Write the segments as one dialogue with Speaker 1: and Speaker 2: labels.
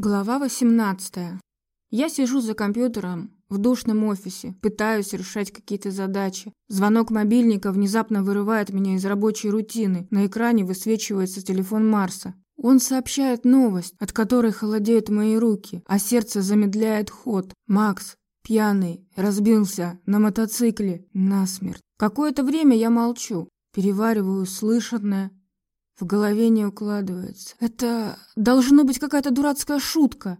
Speaker 1: Глава 18. Я сижу за компьютером в душном офисе, пытаюсь решать какие-то задачи. Звонок мобильника внезапно вырывает меня из рабочей рутины. На экране высвечивается телефон Марса. Он сообщает новость, от которой холодеют мои руки, а сердце замедляет ход. Макс, пьяный, разбился на мотоцикле насмерть. Какое-то время я молчу, перевариваю слышанное, в голове не укладывается. Это должно быть какая-то дурацкая шутка.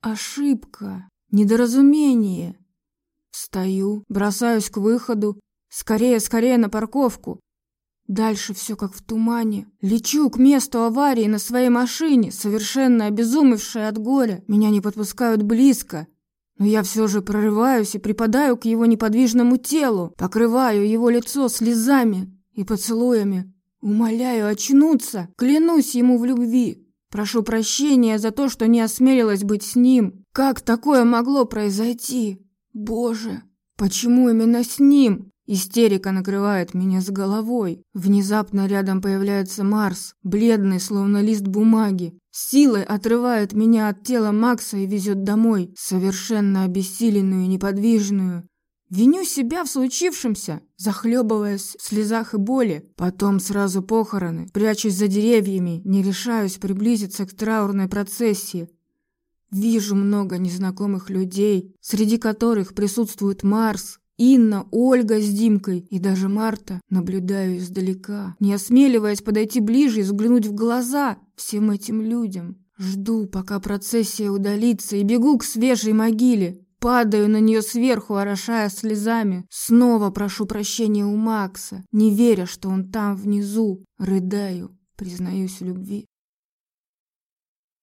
Speaker 1: Ошибка. Недоразумение. Встаю, бросаюсь к выходу. Скорее, скорее на парковку. Дальше все как в тумане. Лечу к месту аварии на своей машине, совершенно обезумевшая от горя. Меня не подпускают близко. Но я все же прорываюсь и припадаю к его неподвижному телу, покрываю его лицо слезами и поцелуями. Умоляю очнуться, клянусь ему в любви. Прошу прощения за то, что не осмелилась быть с ним. Как такое могло произойти? Боже, почему именно с ним? Истерика накрывает меня с головой. Внезапно рядом появляется Марс, бледный, словно лист бумаги. Силой отрывает меня от тела Макса и везет домой, совершенно обессиленную и неподвижную. Виню себя в случившемся, захлебываясь в слезах и боли. Потом сразу похороны, прячусь за деревьями, не решаюсь приблизиться к траурной процессии. Вижу много незнакомых людей, среди которых присутствует Марс, Инна, Ольга с Димкой и даже Марта. Наблюдаю издалека, не осмеливаясь подойти ближе и взглянуть в глаза всем этим людям. Жду, пока процессия удалится, и бегу к свежей могиле, Падаю на нее сверху, орошая слезами. Снова прошу прощения у Макса, не веря, что он там внизу. Рыдаю, признаюсь в любви.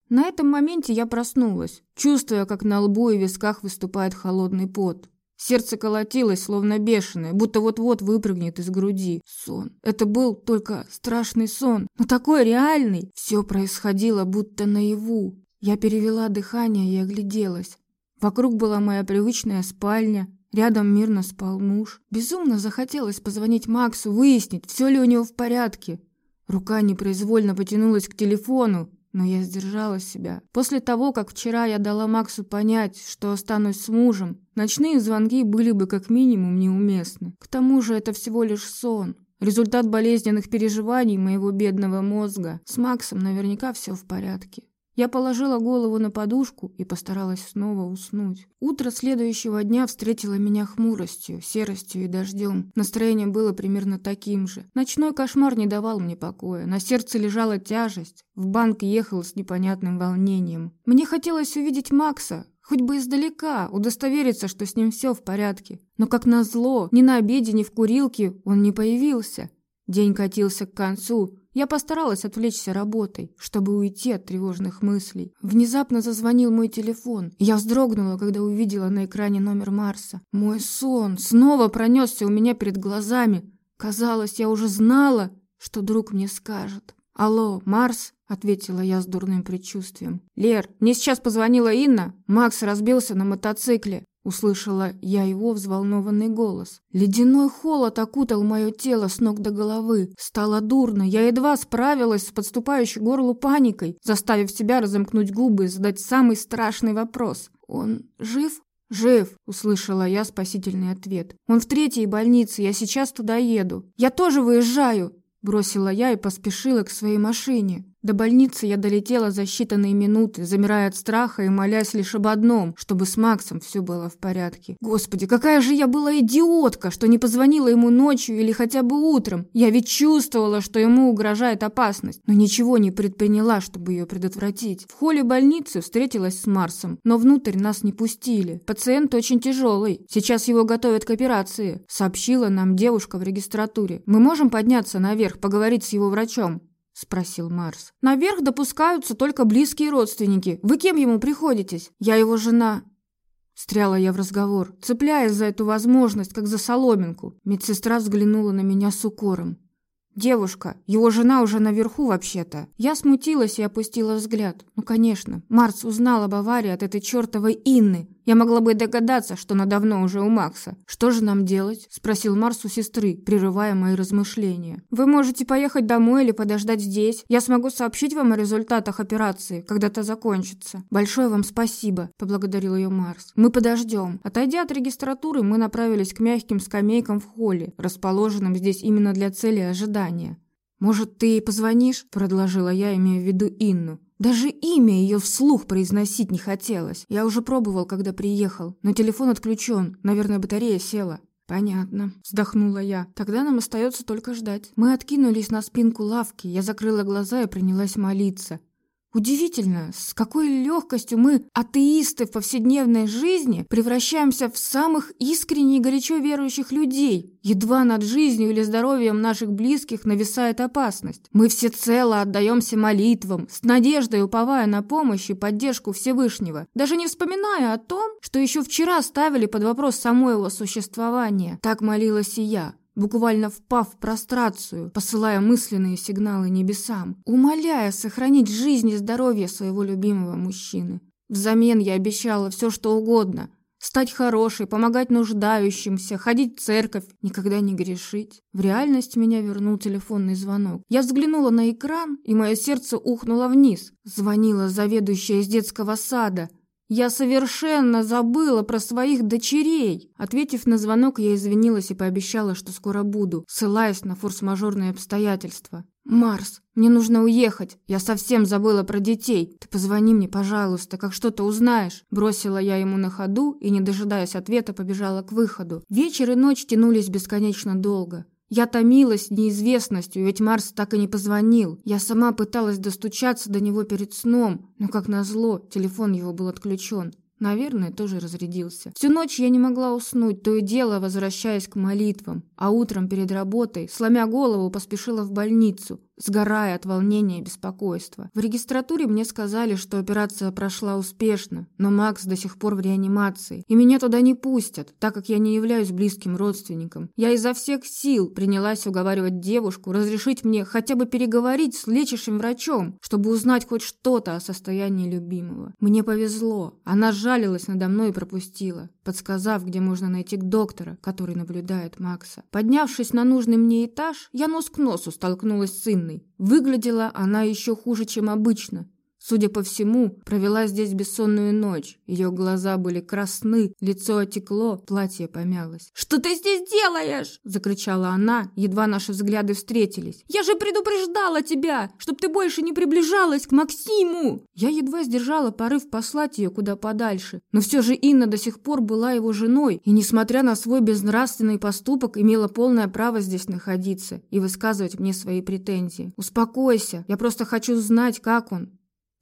Speaker 1: На этом моменте я проснулась, чувствуя, как на лбу и висках выступает холодный пот. Сердце колотилось, словно бешеное, будто вот-вот выпрыгнет из груди. Сон. Это был только страшный сон, но такой реальный. Все происходило будто наяву. Я перевела дыхание и огляделась. Вокруг была моя привычная спальня, рядом мирно спал муж. Безумно захотелось позвонить Максу, выяснить, все ли у него в порядке. Рука непроизвольно потянулась к телефону, но я сдержала себя. После того, как вчера я дала Максу понять, что останусь с мужем, ночные звонки были бы как минимум неуместны. К тому же это всего лишь сон. Результат болезненных переживаний моего бедного мозга. С Максом наверняка все в порядке. Я положила голову на подушку и постаралась снова уснуть. Утро следующего дня встретило меня хмуростью, серостью и дождем. Настроение было примерно таким же. Ночной кошмар не давал мне покоя. На сердце лежала тяжесть. В банк ехал с непонятным волнением. Мне хотелось увидеть Макса, хоть бы издалека, удостовериться, что с ним все в порядке. Но, как назло, ни на обеде, ни в курилке он не появился. День катился к концу, я постаралась отвлечься работой, чтобы уйти от тревожных мыслей. Внезапно зазвонил мой телефон. Я вздрогнула, когда увидела на экране номер Марса. Мой сон снова пронесся у меня перед глазами. Казалось, я уже знала, что друг мне скажет. «Алло, Марс?» — ответила я с дурным предчувствием. «Лер, мне сейчас позвонила Инна. Макс разбился на мотоцикле. Услышала я его взволнованный голос. Ледяной холод окутал мое тело с ног до головы. Стало дурно. Я едва справилась с подступающей горлу паникой, заставив себя разомкнуть губы и задать самый страшный вопрос. «Он жив?» «Жив», — услышала я спасительный ответ. «Он в третьей больнице, я сейчас туда еду». «Я тоже выезжаю», — бросила я и поспешила к своей машине. До больницы я долетела за считанные минуты, замирая от страха и молясь лишь об одном, чтобы с Максом все было в порядке. Господи, какая же я была идиотка, что не позвонила ему ночью или хотя бы утром. Я ведь чувствовала, что ему угрожает опасность, но ничего не предприняла, чтобы ее предотвратить. В холле больницы встретилась с Марсом, но внутрь нас не пустили. Пациент очень тяжелый. Сейчас его готовят к операции, сообщила нам девушка в регистратуре. Мы можем подняться наверх, поговорить с его врачом? — спросил Марс. «Наверх допускаются только близкие родственники. Вы кем ему приходитесь? Я его жена». Встряла я в разговор, цепляясь за эту возможность, как за соломинку. Медсестра взглянула на меня с укором. «Девушка, его жена уже наверху вообще-то». Я смутилась и опустила взгляд. Ну, конечно, Марс узнал об аварии от этой чертовой Инны. Я могла бы догадаться, что она давно уже у Макса. Что же нам делать? Спросил Марс у сестры, прерывая мои размышления. Вы можете поехать домой или подождать здесь. Я смогу сообщить вам о результатах операции, когда та закончится. Большое вам спасибо, поблагодарил ее Марс. Мы подождем. Отойдя от регистратуры, мы направились к мягким скамейкам в холле, расположенным здесь именно для цели ожидания. «Может, ты позвонишь?» – предложила я, имея в виду Инну. Даже имя ее вслух произносить не хотелось. Я уже пробовал, когда приехал, но телефон отключен. Наверное, батарея села. «Понятно», — вздохнула я. «Тогда нам остается только ждать». Мы откинулись на спинку лавки, я закрыла глаза и принялась молиться. Удивительно, с какой легкостью мы, атеисты в повседневной жизни, превращаемся в самых искренне и горячо верующих людей. Едва над жизнью или здоровьем наших близких нависает опасность. Мы всецело отдаемся молитвам, с надеждой уповая на помощь и поддержку Всевышнего, даже не вспоминая о том, что еще вчера ставили под вопрос само его существование. Так молилась и я буквально впав в прострацию, посылая мысленные сигналы небесам, умоляя сохранить жизнь и здоровье своего любимого мужчины. Взамен я обещала все, что угодно. Стать хорошей, помогать нуждающимся, ходить в церковь, никогда не грешить. В реальность меня вернул телефонный звонок. Я взглянула на экран, и мое сердце ухнуло вниз. Звонила заведующая из детского сада. Я совершенно забыла про своих дочерей. Ответив на звонок, я извинилась и пообещала, что скоро буду, ссылаясь на форс-мажорные обстоятельства. «Марс, мне нужно уехать. Я совсем забыла про детей. Ты позвони мне, пожалуйста, как что-то узнаешь». Бросила я ему на ходу и, не дожидаясь ответа, побежала к выходу. Вечер и ночь тянулись бесконечно долго. Я томилась неизвестностью, ведь Марс так и не позвонил. Я сама пыталась достучаться до него перед сном, но, как назло, телефон его был отключен. Наверное, тоже разрядился. Всю ночь я не могла уснуть, то и дело возвращаясь к молитвам, а утром перед работой, сломя голову, поспешила в больницу, сгорая от волнения и беспокойства. В регистратуре мне сказали, что операция прошла успешно, но Макс до сих пор в реанимации, и меня туда не пустят, так как я не являюсь близким родственником. Я изо всех сил принялась уговаривать девушку разрешить мне хотя бы переговорить с лечащим врачом, чтобы узнать хоть что-то о состоянии любимого. Мне повезло. Она жалилась надо мной и пропустила, подсказав, где можно найти доктора, который наблюдает Макса. Поднявшись на нужный мне этаж, я нос к носу столкнулась с пустынной. Выглядела она еще хуже, чем обычно. Судя по всему, провела здесь бессонную ночь. Ее глаза были красны, лицо отекло, платье помялось. «Что ты здесь делаешь?» – закричала она, едва наши взгляды встретились. «Я же предупреждала тебя, чтоб ты больше не приближалась к Максиму!» Я едва сдержала порыв послать ее куда подальше. Но все же Инна до сих пор была его женой, и, несмотря на свой безнравственный поступок, имела полное право здесь находиться и высказывать мне свои претензии. «Успокойся, я просто хочу знать, как он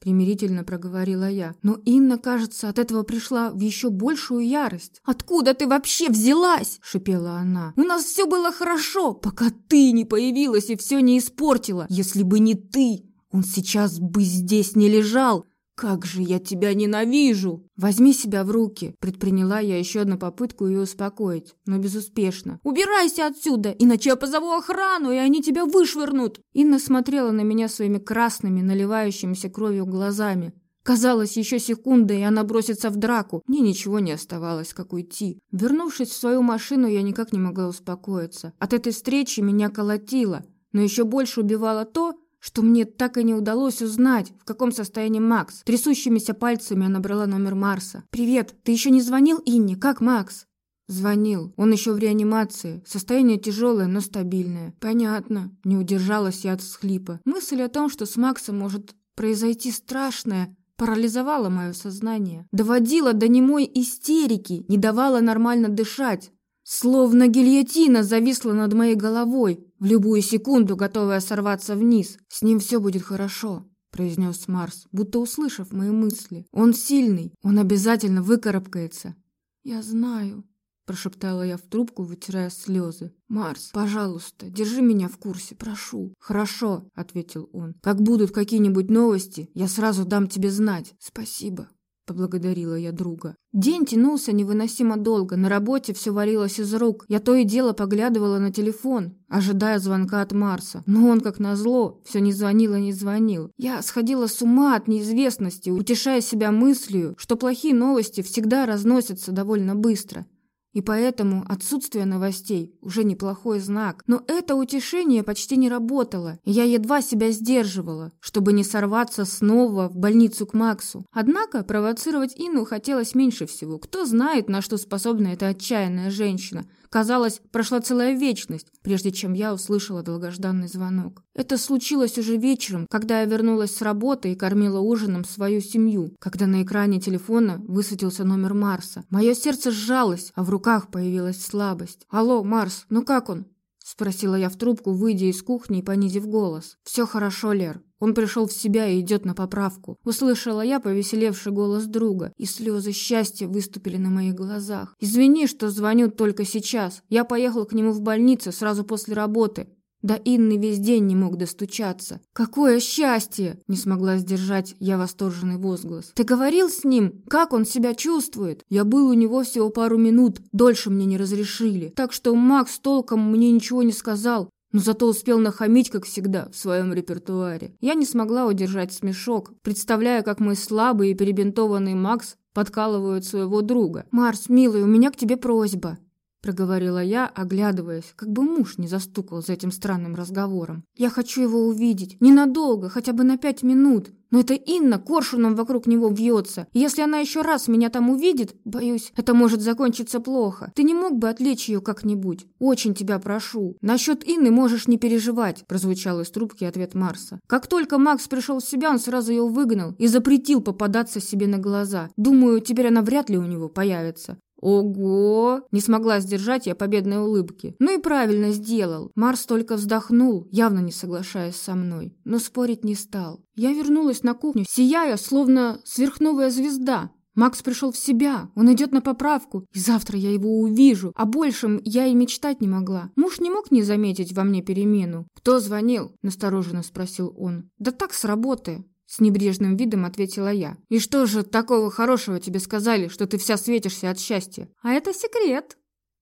Speaker 1: примирительно проговорила я. Но Инна, кажется, от этого пришла в еще большую ярость. «Откуда ты вообще взялась?» – шипела она. «У нас все было хорошо, пока ты не появилась и все не испортила. Если бы не ты, он сейчас бы здесь не лежал, «Как же я тебя ненавижу!» «Возьми себя в руки!» Предприняла я еще одну попытку ее успокоить, но безуспешно. «Убирайся отсюда, иначе я позову охрану, и они тебя вышвырнут!» Инна смотрела на меня своими красными, наливающимися кровью глазами. Казалось, еще секунда, и она бросится в драку. Мне ничего не оставалось, как уйти. Вернувшись в свою машину, я никак не могла успокоиться. От этой встречи меня колотило. Но еще больше убивало то, что мне так и не удалось узнать, в каком состоянии Макс. Трясущимися пальцами она набрала номер Марса. «Привет, ты еще не звонил Инне? Как Макс?» Звонил. Он еще в реанимации. Состояние тяжелое, но стабильное. Понятно. Не удержалась я от всхлипа. Мысль о том, что с Максом может произойти страшное, парализовала мое сознание. Доводила до немой истерики, не давала нормально дышать. Словно гильотина зависла над моей головой, в любую секунду готовая сорваться вниз. «С ним все будет хорошо», — произнес Марс, будто услышав мои мысли. «Он сильный, он обязательно выкарабкается». «Я знаю», — прошептала я в трубку, вытирая слезы. «Марс, пожалуйста, держи меня в курсе, прошу». «Хорошо», — ответил он. «Как будут какие-нибудь новости, я сразу дам тебе знать». «Спасибо». — поблагодарила я друга. День тянулся невыносимо долго, на работе все валилось из рук. Я то и дело поглядывала на телефон, ожидая звонка от Марса. Но он, как назло, все не звонил и не звонил. Я сходила с ума от неизвестности, утешая себя мыслью, что плохие новости всегда разносятся довольно быстро. И поэтому отсутствие новостей уже неплохой знак. Но это утешение почти не работало, и я едва себя сдерживала, чтобы не сорваться снова в больницу к Максу. Однако провоцировать Инну хотелось меньше всего. Кто знает, на что способна эта отчаянная женщина – Казалось, прошла целая вечность, прежде чем я услышала долгожданный звонок. Это случилось уже вечером, когда я вернулась с работы и кормила ужином свою семью, когда на экране телефона высветился номер Марса. Мое сердце сжалось, а в руках появилась слабость. «Алло, Марс, ну как он?» Спросила я в трубку, выйдя из кухни и понизив голос. «Все хорошо, Лер. Он пришел в себя и идет на поправку. Услышала я повеселевший голос друга, и слезы счастья выступили на моих глазах. «Извини, что звоню только сейчас. Я поехал к нему в больницу сразу после работы. Да Инны весь день не мог достучаться. «Какое счастье!» – не смогла сдержать я восторженный возглас. «Ты говорил с ним? Как он себя чувствует?» Я был у него всего пару минут, дольше мне не разрешили. Так что Макс толком мне ничего не сказал, но зато успел нахамить, как всегда, в своем репертуаре. Я не смогла удержать смешок, представляя, как мой слабый и перебинтованный Макс подкалывают своего друга. «Марс, милый, у меня к тебе просьба», проговорила я, оглядываясь, как бы муж не застукал за этим странным разговором. Я хочу его увидеть, ненадолго, хотя бы на пять минут. Но это Инна коршуном вокруг него вьется. И если она еще раз меня там увидит, боюсь, это может закончиться плохо. Ты не мог бы отвлечь ее как-нибудь? Очень тебя прошу. Насчет Инны можешь не переживать, прозвучал из трубки ответ Марса. Как только Макс пришел в себя, он сразу ее выгнал и запретил попадаться себе на глаза. Думаю, теперь она вряд ли у него появится. «Ого!» Не смогла сдержать я победной улыбки. Ну и правильно сделал. Марс только вздохнул, явно не соглашаясь со мной, но спорить не стал. Я вернулась на кухню, сияя, словно сверхновая звезда. Макс пришел в себя, он идет на поправку, и завтра я его увижу. А большем я и мечтать не могла. Муж не мог не заметить во мне перемену. «Кто звонил?» – настороженно спросил он. «Да так, с работы. С небрежным видом ответила я. «И что же такого хорошего тебе сказали, что ты вся светишься от счастья?» «А это секрет»,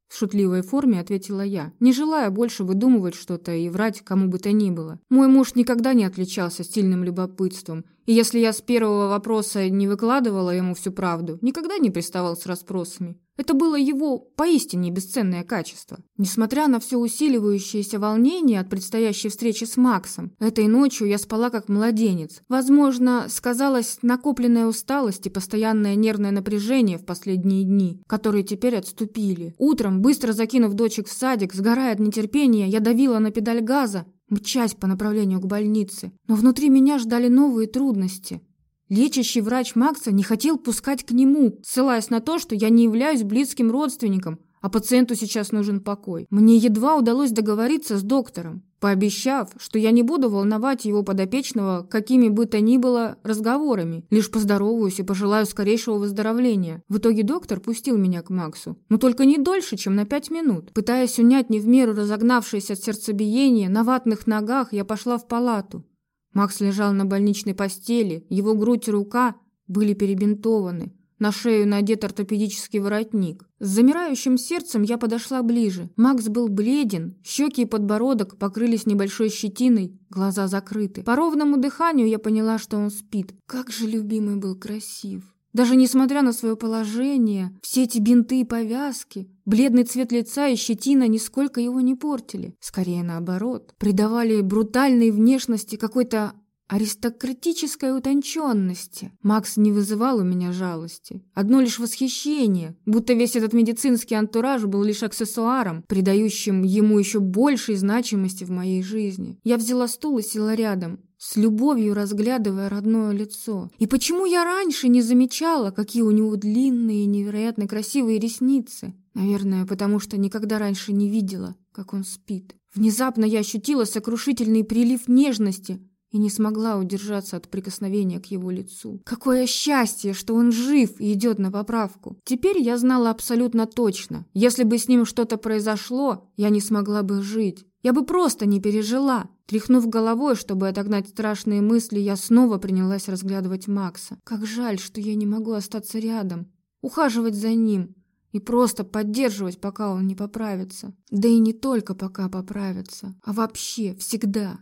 Speaker 1: в шутливой форме ответила я, не желая больше выдумывать что-то и врать кому бы то ни было. Мой муж никогда не отличался сильным любопытством, и если я с первого вопроса не выкладывала ему всю правду, никогда не приставал с расспросами. Это было его поистине бесценное качество. Несмотря на все усиливающееся волнение от предстоящей встречи с Максом, этой ночью я спала как младенец. Возможно, сказалась накопленная усталость и постоянное нервное напряжение в последние дни, которые теперь отступили. Утром, быстро закинув дочек в садик, сгорая от нетерпения, я давила на педаль газа, мчась по направлению к больнице. Но внутри меня ждали новые трудности. Лечащий врач Макса не хотел пускать к нему, ссылаясь на то, что я не являюсь близким родственником, а пациенту сейчас нужен покой. Мне едва удалось договориться с доктором, пообещав, что я не буду волновать его подопечного какими бы то ни было разговорами, лишь поздороваюсь и пожелаю скорейшего выздоровления. В итоге доктор пустил меня к Максу, но только не дольше, чем на пять минут. Пытаясь унять не в меру разогнавшееся сердцебиение, на ватных ногах я пошла в палату. Макс лежал на больничной постели, его грудь и рука были перебинтованы, на шею надет ортопедический воротник. С замирающим сердцем я подошла ближе. Макс был бледен, щеки и подбородок покрылись небольшой щетиной, глаза закрыты. По ровному дыханию я поняла, что он спит. Как же любимый был красив. Даже несмотря на свое положение, все эти бинты и повязки, бледный цвет лица и щетина нисколько его не портили. Скорее наоборот, придавали брутальной внешности какой-то аристократической утонченности. Макс не вызывал у меня жалости. Одно лишь восхищение, будто весь этот медицинский антураж был лишь аксессуаром, придающим ему еще большей значимости в моей жизни. Я взяла стул и села рядом, с любовью разглядывая родное лицо. И почему я раньше не замечала, какие у него длинные и невероятно красивые ресницы? Наверное, потому что никогда раньше не видела, как он спит. Внезапно я ощутила сокрушительный прилив нежности и не смогла удержаться от прикосновения к его лицу. Какое счастье, что он жив и идет на поправку. Теперь я знала абсолютно точно. Если бы с ним что-то произошло, я не смогла бы жить. Я бы просто не пережила. Тряхнув головой, чтобы отогнать страшные мысли, я снова принялась разглядывать Макса. Как жаль, что я не могу остаться рядом, ухаживать за ним и просто поддерживать, пока он не поправится. Да и не только пока поправится, а вообще, всегда,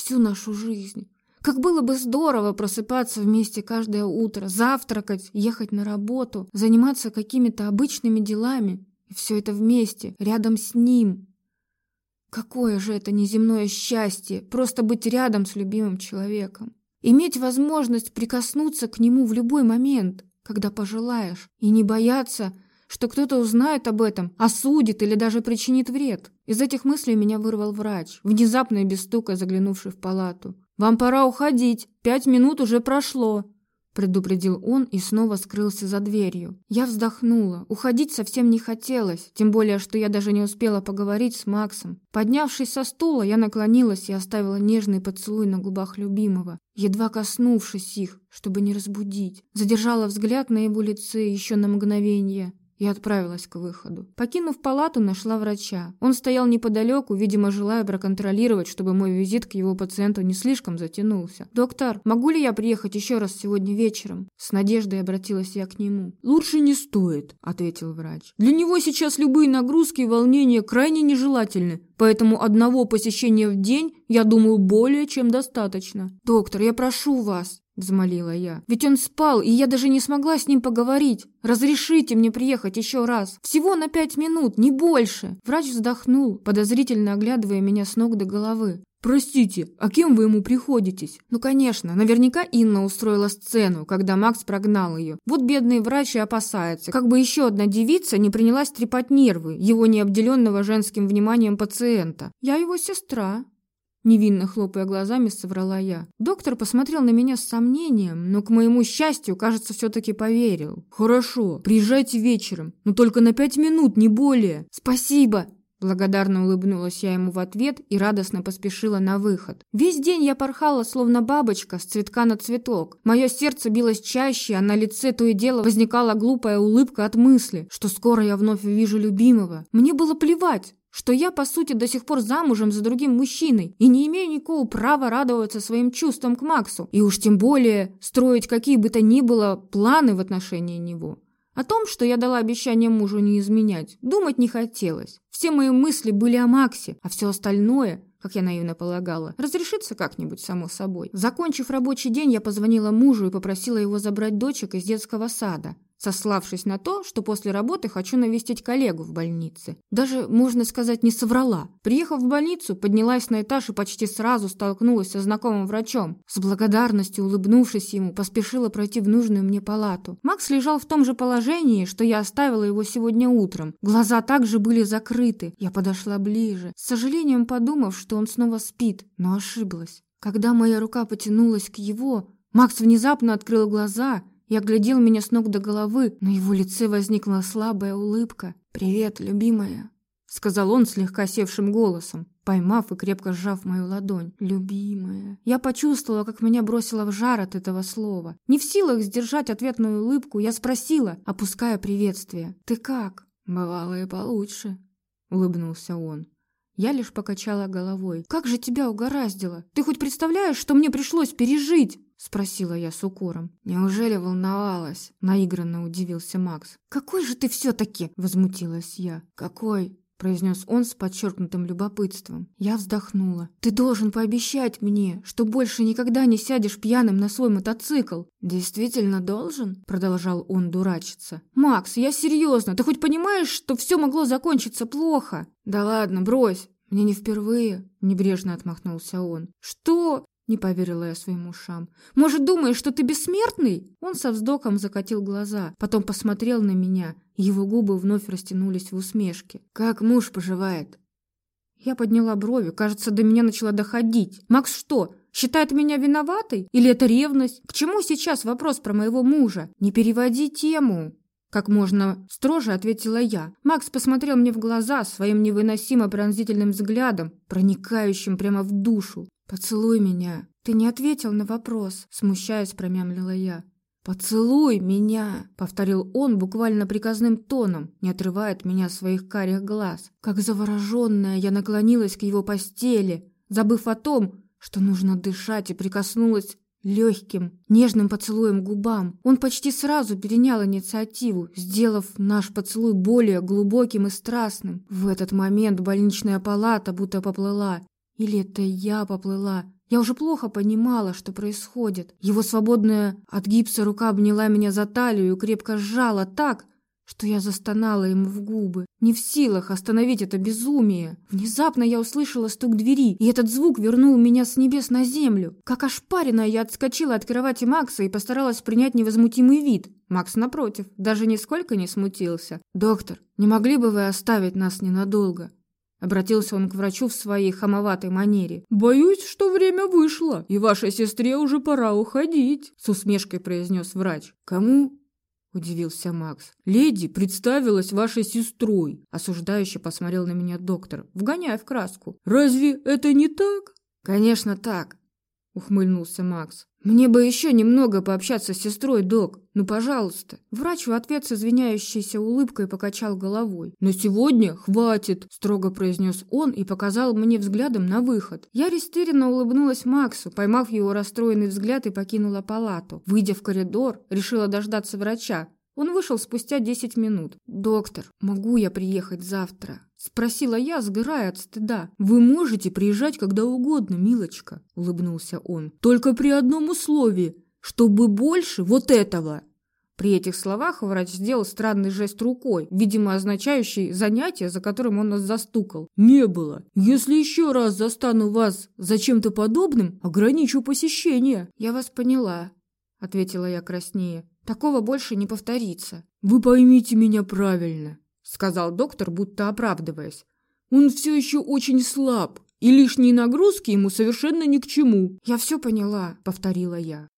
Speaker 1: всю нашу жизнь. Как было бы здорово просыпаться вместе каждое утро, завтракать, ехать на работу, заниматься какими-то обычными делами. И все это вместе, рядом с ним. Какое же это неземное счастье, просто быть рядом с любимым человеком. Иметь возможность прикоснуться к нему в любой момент, когда пожелаешь, и не бояться, что кто-то узнает об этом, осудит или даже причинит вред. Из этих мыслей меня вырвал врач, внезапно и без стука заглянувший в палату. «Вам пора уходить. Пять минут уже прошло», — предупредил он и снова скрылся за дверью. Я вздохнула. Уходить совсем не хотелось, тем более, что я даже не успела поговорить с Максом. Поднявшись со стула, я наклонилась и оставила нежный поцелуй на губах любимого, едва коснувшись их, чтобы не разбудить. Задержала взгляд на его лице еще на мгновение и отправилась к выходу. Покинув палату, нашла врача. Он стоял неподалеку, видимо, желая проконтролировать, чтобы мой визит к его пациенту не слишком затянулся. «Доктор, могу ли я приехать еще раз сегодня вечером?» С надеждой обратилась я к нему.
Speaker 2: «Лучше не стоит», — ответил врач. «Для него сейчас любые нагрузки и волнения крайне нежелательны, поэтому одного посещения в день, я думаю, более чем достаточно».
Speaker 1: «Доктор, я прошу вас, взмолила я. Ведь он спал, и я даже не смогла с ним поговорить. Разрешите мне приехать еще раз. Всего на пять минут, не больше. Врач вздохнул, подозрительно оглядывая меня с ног до головы.
Speaker 2: «Простите, а кем вы ему приходитесь?»
Speaker 1: «Ну, конечно, наверняка Инна устроила сцену, когда Макс прогнал ее. Вот бедный врач и опасается, как бы еще одна девица не принялась трепать нервы его необделенного женским вниманием пациента. Я его сестра». Невинно хлопая глазами, соврала я. Доктор посмотрел на меня с сомнением, но, к моему счастью, кажется, все-таки поверил.
Speaker 2: «Хорошо, приезжайте вечером, но только на пять минут, не более».
Speaker 1: «Спасибо!» Благодарно улыбнулась я ему в ответ и радостно поспешила на выход. Весь день я порхала, словно бабочка, с цветка на цветок. Мое сердце билось чаще, а на лице то и дело возникала глупая улыбка от мысли, что скоро я вновь увижу любимого. Мне было плевать, что я, по сути, до сих пор замужем за другим мужчиной и не имею никакого права радоваться своим чувствам к Максу, и уж тем более строить какие бы то ни было планы в отношении него. О том, что я дала обещание мужу не изменять, думать не хотелось. Все мои мысли были о Максе, а все остальное, как я наивно полагала, разрешится как-нибудь само собой. Закончив рабочий день, я позвонила мужу и попросила его забрать дочек из детского сада сославшись на то, что после работы хочу навестить коллегу в больнице. Даже, можно сказать, не соврала. Приехав в больницу, поднялась на этаж и почти сразу столкнулась со знакомым врачом. С благодарностью улыбнувшись ему, поспешила пройти в нужную мне палату. Макс лежал в том же положении, что я оставила его сегодня утром. Глаза также были закрыты. Я подошла ближе, с сожалением подумав, что он снова спит, но ошиблась. Когда моя рука потянулась к его, Макс внезапно открыл глаза и оглядел меня с ног до головы, на его лице возникла слабая улыбка. «Привет, любимая», — сказал он слегка севшим голосом, поймав и крепко сжав мою ладонь. «Любимая». Я почувствовала, как меня бросило в жар от этого слова. Не в силах сдержать ответную улыбку, я спросила, опуская приветствие. «Ты как?»
Speaker 2: «Бывало и получше», — улыбнулся он.
Speaker 1: Я лишь покачала головой. «Как же тебя угораздило? Ты хоть представляешь, что мне пришлось пережить?» Спросила я с укором.
Speaker 2: «Неужели волновалась?» Наигранно удивился Макс.
Speaker 1: «Какой же ты все-таки?» Возмутилась я.
Speaker 2: «Какой?» произнес он с подчеркнутым любопытством.
Speaker 1: Я вздохнула. «Ты должен пообещать мне, что больше никогда не сядешь пьяным на свой мотоцикл».
Speaker 2: «Действительно должен?» продолжал он дурачиться.
Speaker 1: «Макс, я серьезно. Ты хоть понимаешь, что все могло закончиться плохо?»
Speaker 2: «Да ладно, брось. Мне не впервые», небрежно отмахнулся он.
Speaker 1: «Что?» Не поверила я своим ушам. «Может, думаешь, что ты бессмертный?» Он со вздохом закатил глаза, потом посмотрел на меня. Его губы вновь растянулись в усмешке.
Speaker 2: «Как муж поживает?»
Speaker 1: Я подняла брови. Кажется, до меня начало доходить. «Макс что, считает меня виноватой? Или это ревность? К чему сейчас вопрос про моего мужа? Не переводи тему!» Как можно строже ответила я. Макс посмотрел мне в глаза своим невыносимо пронзительным взглядом, проникающим прямо в душу. «Поцелуй меня!» «Ты не ответил на вопрос», — смущаясь, промямлила я. «Поцелуй меня!» — повторил он буквально приказным тоном, не отрывая от меня своих карих глаз. Как завороженная, я наклонилась к его постели, забыв о том, что нужно дышать, и прикоснулась легким, нежным поцелуем губам. Он почти сразу перенял инициативу, сделав наш поцелуй более глубоким и страстным. В этот момент больничная палата будто поплыла. Или это я поплыла? Я уже плохо понимала, что происходит. Его свободная от гипса рука обняла меня за талию и крепко сжала так, что я застонала ему в губы, не в силах остановить это безумие. Внезапно я услышала стук двери, и этот звук вернул меня с небес на землю. Как ошпаренная, я отскочила от кровати Макса и постаралась принять невозмутимый вид. Макс, напротив, даже нисколько не смутился. «Доктор, не могли бы вы оставить нас ненадолго?» Обратился он к врачу в своей хамоватой манере.
Speaker 2: «Боюсь, что время вышло, и вашей сестре уже пора уходить», с усмешкой произнес врач.
Speaker 1: «Кому?»
Speaker 2: – удивился Макс. «Леди представилась вашей сестрой», – осуждающе посмотрел на меня доктор, вгоняя в краску. «Разве это не так?»
Speaker 1: «Конечно так», – ухмыльнулся Макс. «Мне бы еще немного пообщаться с сестрой, док. Ну, пожалуйста». Врач в ответ с извиняющейся улыбкой покачал головой.
Speaker 2: «На сегодня хватит», – строго произнес он и показал мне взглядом на выход.
Speaker 1: Я растерянно улыбнулась Максу, поймав его расстроенный взгляд и покинула палату. Выйдя в коридор, решила дождаться врача. Он вышел спустя десять минут. «Доктор, могу я приехать завтра?» Спросила я, сгорая от стыда.
Speaker 2: «Вы можете приезжать когда угодно, милочка», — улыбнулся он. «Только при одном условии, чтобы больше вот этого».
Speaker 1: При этих словах врач сделал странный жест рукой, видимо, означающий занятие, за которым он нас застукал.
Speaker 2: «Не было. Если еще раз застану вас за чем-то подобным, ограничу посещение».
Speaker 1: «Я вас поняла», — ответила я краснее. «Такого больше не повторится».
Speaker 2: «Вы поймите меня правильно сказал доктор, будто оправдываясь. Он все еще очень слаб, и лишние нагрузки ему совершенно ни к чему.
Speaker 1: Я все поняла, повторила я.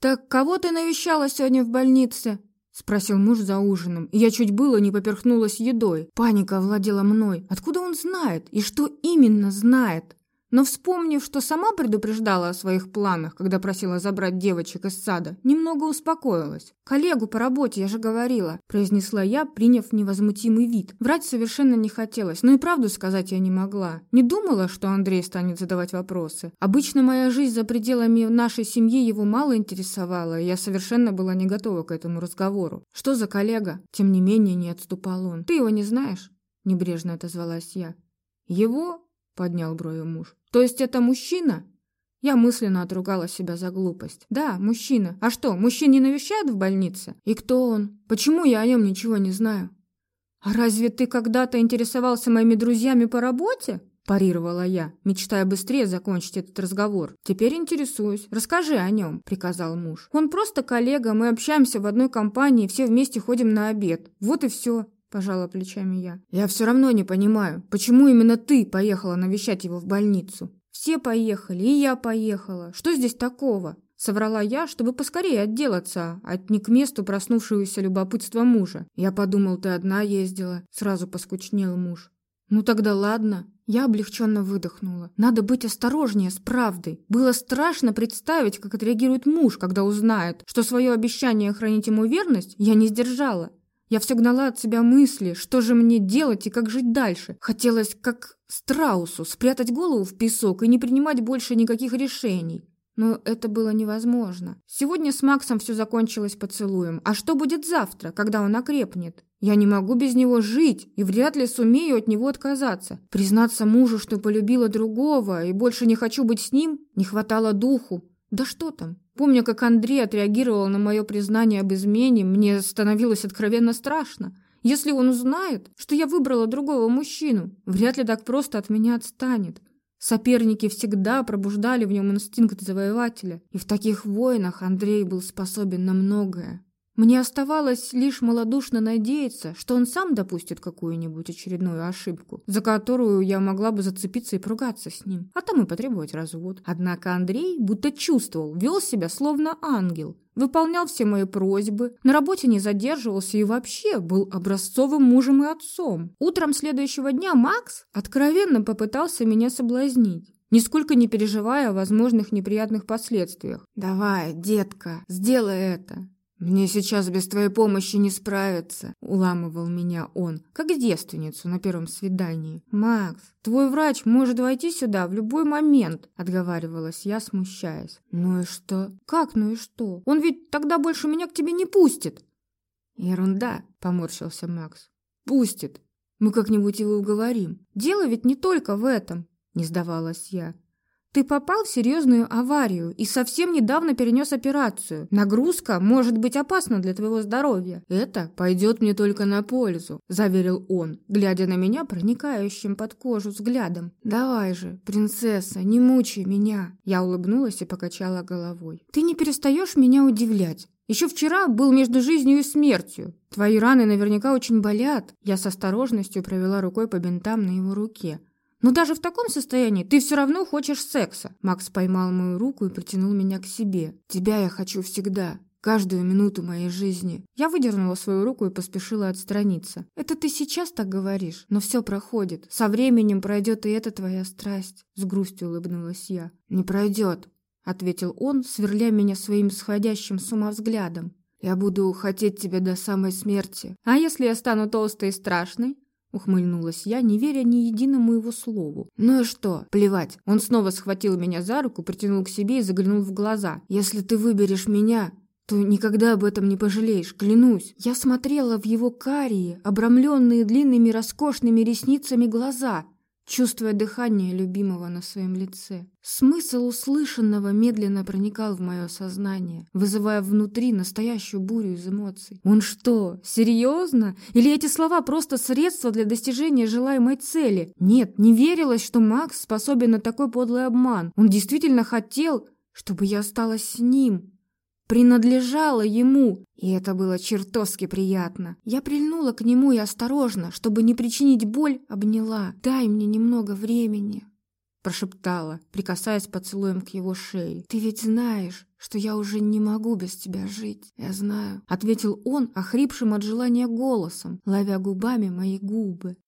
Speaker 1: Так кого ты навещала сегодня в больнице? спросил муж за ужином, и я чуть было не поперхнулась едой. Паника овладела мной. Откуда он знает и что именно знает? Но вспомнив, что сама предупреждала о своих планах, когда просила забрать девочек из сада, немного успокоилась. «Коллегу по работе, я же говорила», – произнесла я, приняв невозмутимый вид. Врать совершенно не хотелось, но и правду сказать я не могла. Не думала, что Андрей станет задавать вопросы. Обычно моя жизнь за пределами нашей семьи его мало интересовала, и я совершенно была не готова к этому разговору. «Что за коллега?» Тем не менее не отступал он. «Ты его не знаешь?» – небрежно отозвалась я. «Его?» – поднял брови муж. То есть это мужчина? Я мысленно отругала себя за глупость. Да, мужчина. А что, мужчин не навещают в больнице? И кто он? Почему я о нем ничего не знаю? А разве ты когда-то интересовался моими друзьями по работе? парировала я, мечтая быстрее закончить этот разговор. Теперь интересуюсь. Расскажи о нем, приказал муж. Он просто коллега, мы общаемся в одной компании, все вместе ходим на обед. Вот и все пожала плечами я. Я все равно не понимаю, почему именно ты поехала навещать его в больницу? Все поехали, и я поехала. Что здесь такого? Соврала я, чтобы поскорее отделаться от не к месту проснувшегося любопытства мужа. Я подумал, ты одна ездила. Сразу поскучнел муж. Ну тогда ладно. Я облегченно выдохнула. Надо быть осторожнее с правдой. Было страшно представить, как отреагирует муж, когда узнает, что свое обещание хранить ему верность я не сдержала. Я все гнала от себя мысли, что же мне делать и как жить дальше. Хотелось, как страусу, спрятать голову в песок и не принимать больше никаких решений. Но это было невозможно. Сегодня с Максом все закончилось поцелуем. А что будет завтра, когда он окрепнет? Я не могу без него жить и вряд ли сумею от него отказаться. Признаться мужу, что полюбила другого и больше не хочу быть с ним, не хватало духу. Да что там? Помню, как Андрей отреагировал на мое признание об измене, мне становилось откровенно страшно. Если он узнает, что я выбрала другого мужчину, вряд ли так просто от меня отстанет. Соперники всегда пробуждали в нем инстинкт завоевателя, и в таких войнах Андрей был способен на многое. Мне оставалось лишь малодушно надеяться, что он сам допустит какую-нибудь очередную ошибку, за которую я могла бы зацепиться и поругаться с ним, а там и потребовать развод. Однако Андрей будто чувствовал, вел себя словно ангел, выполнял все мои просьбы, на работе не задерживался и вообще был образцовым мужем и отцом. Утром следующего дня Макс откровенно попытался меня соблазнить нисколько не переживая о возможных неприятных последствиях. «Давай, детка, сделай это. «Мне сейчас без твоей помощи не справиться», — уламывал меня он, как девственницу на первом свидании. «Макс, твой врач может войти сюда в любой момент», — отговаривалась я, смущаясь. «Ну и что?» «Как ну и что? Он ведь тогда больше меня к тебе не пустит». «Ерунда», — поморщился Макс. «Пустит. Мы как-нибудь его уговорим. Дело ведь не только в этом», — не сдавалась я. Ты попал в серьезную аварию и совсем недавно перенес операцию. Нагрузка может быть опасна для твоего здоровья. Это пойдет мне только на пользу, заверил он, глядя на меня проникающим под кожу взглядом. Давай же, принцесса, не мучай меня. Я улыбнулась и покачала головой. Ты не перестаешь меня удивлять. Еще вчера был между жизнью и смертью. Твои раны наверняка очень болят. Я с осторожностью провела рукой по бинтам на его руке. Но даже в таком состоянии ты все равно хочешь секса. Макс поймал мою руку и притянул меня к себе. Тебя я хочу всегда. Каждую минуту моей жизни. Я выдернула свою руку и поспешила отстраниться. Это ты сейчас так говоришь, но все проходит. Со временем пройдет и эта твоя страсть. С грустью улыбнулась я. Не пройдет, ответил он, сверля меня своим сходящим с ума взглядом. Я буду хотеть тебя до самой смерти. А если я стану толстой и страшной? Ухмыльнулась я, не веря ни единому его слову. «Ну и что? Плевать!» Он снова схватил меня за руку, притянул к себе и заглянул в глаза. «Если ты выберешь меня, то никогда об этом не пожалеешь, клянусь. Я смотрела в его карие, обрамленные длинными роскошными ресницами глаза, чувствуя дыхание любимого на своем лице. Смысл услышанного медленно проникал в мое сознание, вызывая внутри настоящую бурю из эмоций. Он что, серьезно? Или эти слова просто средство для достижения желаемой цели? Нет, не верилось, что Макс способен на такой подлый обман. Он действительно хотел, чтобы я осталась с ним, принадлежала ему, и это было чертовски приятно. Я прильнула к нему и осторожно, чтобы не причинить боль, обняла. «Дай мне немного времени», — прошептала, прикасаясь поцелуем к его шее. «Ты ведь знаешь, что я уже не могу без тебя жить. Я знаю», — ответил он, охрипшим от желания голосом, ловя губами мои губы.